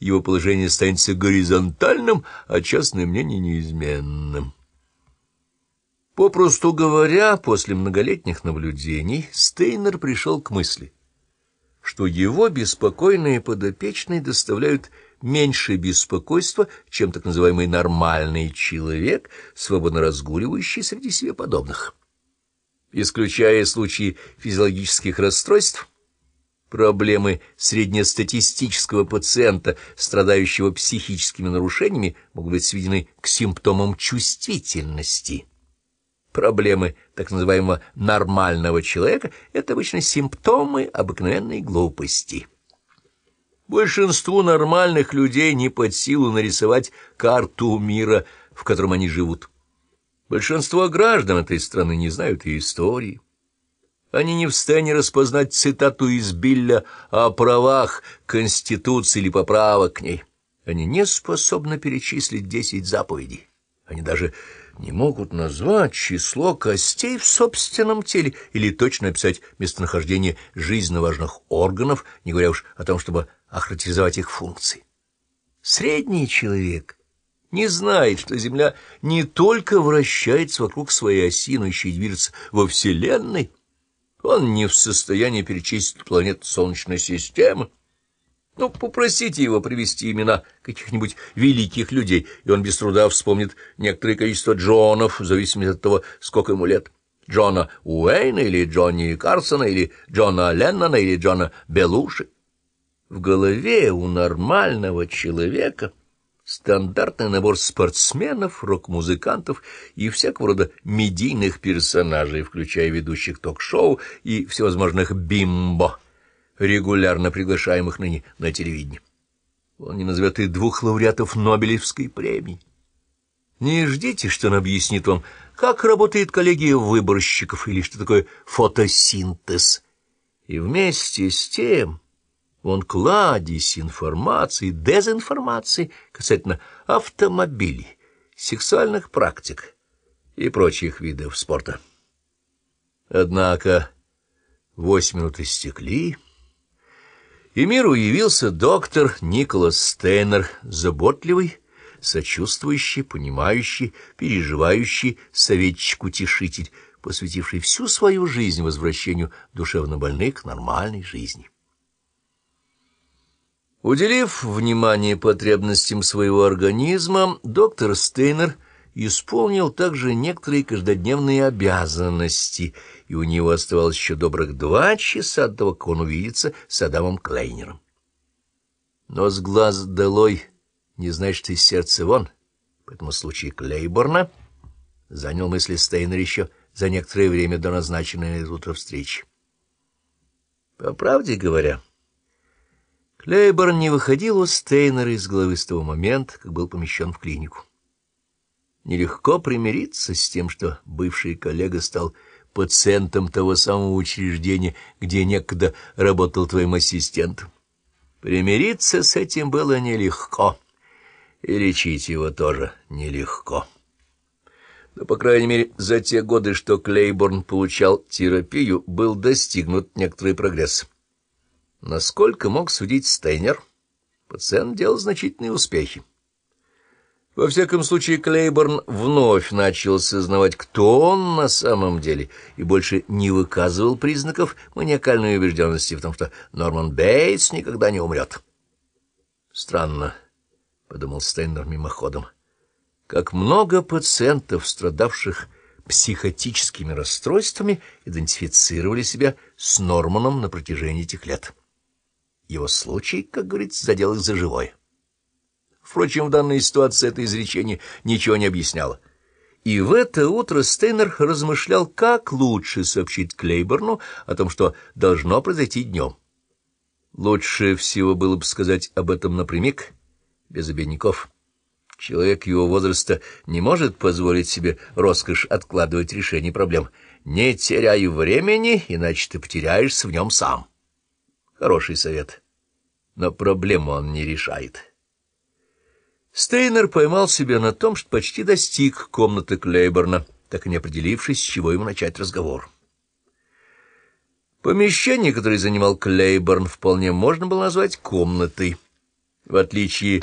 его положение останется горизонтальным, а частное мнение неизменным. Попросту говоря, после многолетних наблюдений Стейнер пришел к мысли, что его беспокойные подопечные доставляют меньше беспокойства, чем так называемый нормальный человек, свободно разгуливающий среди себе подобных. Исключая случаи физиологических расстройств, проблемы среднестатистического пациента, страдающего психическими нарушениями, могут быть сведены к симптомам чувствительности. Проблемы так называемого нормального человека — это обычно симптомы обыкновенной глупости. Большинству нормальных людей не под силу нарисовать карту мира, в котором они живут. Большинство граждан этой страны не знают и истории. Они не в состоянии распознать цитату из Билля о правах Конституции или поправок к ней. Они не способны перечислить десять заповедей. Они даже не могут назвать число костей в собственном теле или точно описать местонахождение жизненно важных органов, не говоря уж о том, чтобы охарактеризовать их функции. Средний человек не знает, что Земля не только вращается вокруг своей оси, но еще и движется во Вселенной. Он не в состоянии перечислить планет Солнечной системы. Ну, попросите его привести имена каких-нибудь великих людей, и он без труда вспомнит некоторое количество Джонов, в зависимости от того, сколько ему лет. Джона Уэйна или Джонни Карсона, или Джона Леннона, или Джона Белуши. В голове у нормального человека стандартный набор спортсменов, рок-музыкантов и всякого рода медийных персонажей, включая ведущих ток-шоу и всевозможных бимбо, регулярно приглашаемых ныне на телевидении. Он не назовет и двух лауреатов Нобелевской премии. Не ждите, что он объяснит вам, как работает коллегия выборщиков или что такое фотосинтез. И вместе с тем он кладезь информации, дезинформации касательно автомобилей, сексуальных практик и прочих видов спорта. Однако восемь минут истекли, и миру явился доктор Николас Стейнер, заботливый, сочувствующий, понимающий, переживающий советчик-утешитель, посвятивший всю свою жизнь возвращению душевнобольных к нормальной жизни. Уделив внимание потребностям своего организма, доктор Стейнер исполнил также некоторые каждодневные обязанности, и у него оставалось еще добрых два часа до того, как он увидится с Адамом Клейнером. Но с глаз долой не значит из сердца вон, поэтому случай Клейборна занял мысли Стейнера еще за некоторое время до назначенной на утро встречи. По правде говоря, Клейборн не выходил у Стейнера из головы с того момента, как был помещен в клинику. Нелегко примириться с тем, что бывший коллега стал пациентом того самого учреждения, где некогда работал твоим ассистентом. Примириться с этим было нелегко, и лечить его тоже нелегко. Но, по крайней мере, за те годы, что Клейборн получал терапию, был достигнут некоторый прогресс. Насколько мог судить Стейнер, пациент делал значительные успехи. Во всяком случае, Клейборн вновь начал сознавать, кто он на самом деле, и больше не выказывал признаков маниакальной убежденности в том, что Норман Бейтс никогда не умрет. «Странно», — подумал Стейнер мимоходом, — «как много пациентов, страдавших психотическими расстройствами, идентифицировали себя с Норманом на протяжении этих лет». Его случай, как говорится, задел их за живое. Впрочем, в данной ситуации это изречение ничего не объясняло. И в это утро Стейнер размышлял, как лучше сообщить Клейборну о том, что должно произойти днем. Лучше всего было бы сказать об этом напрямик, без обедняков. Человек его возраста не может позволить себе роскошь откладывать решение проблем. Не теряй времени, иначе ты потеряешься в нем сам. Хороший совет. Но проблему он не решает. Стейнер поймал себя на том, что почти достиг комнаты Клейборна, так и не определившись, с чего ему начать разговор. Помещение, которое занимал Клейборн, вполне можно было назвать комнатой. В отличие